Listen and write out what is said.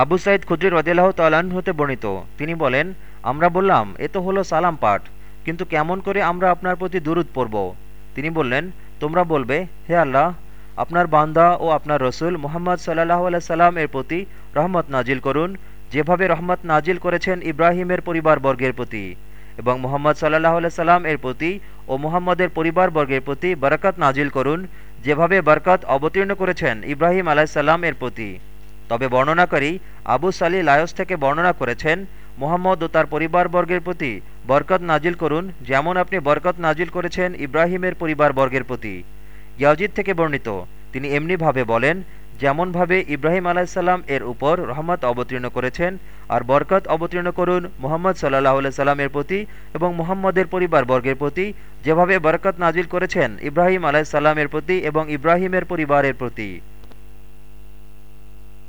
আবু সাইদ খুদ্রি রদিল্লাহ তালান হতে বর্ণিত। তিনি বলেন, আমরা বললাম, এ তো হলো সালাম পাঠ, কিন্তু কেমন করে আমরা আপনার প্রতি দুরুদ পড়ব? তিনি বললেন, তোমরা বলবে, হে আল্লাহ, আপনার বান্দা ও আপনার রসুল মোহাম্মদ সাল্লাহ সাল্লাম এর প্রতি রহমত নাজিল করুন, যেভাবে রহমত নাজিল করেছেন ইব্রাহিমের পরিবারবর্গের প্রতি এবং মোহাম্মদ সাল্লাহ সাল্লাম এর প্রতি ও মুহাম্মদের পরিবারবর্গের প্রতি বারাকাত নাজিল করুন, যেভাবে বারকাত অবতীর্ণ করেছেন ইব্রাহিম আলাইসাল্লাম এর প্রতি। তবে বর্ণনাকারী আবু সালি লায়স থেকে বর্ণনা করেছেন, মোহাম্মদ ও তার পরিবারবর্গের প্রতি বরকত নাজিল করুন যেমন আপনি বরকত নাজিল করেছেন ইব্রাহিমের পরিবারবর্গের প্রতি। ইয়াজিদ থেকে বর্ণিত, তিনি এমনিভাবে বলেন, যেমনভাবে ইব্রাহিম আলাইসাল্লাম এর উপর রহমত অবতীর্ণ করেছেন আর বরকত অবতীর্ণ করুন মোহাম্মদ সাল্লাহ সাল্লামের প্রতি এবং মোহাম্মদের পরিবারবর্গের প্রতি, যেভাবে বরকত নাজিল করেছেন ইব্রাহিম আলাইসাল্লামের প্রতি এবং ইব্রাহিমের পরিবারের প্রতি।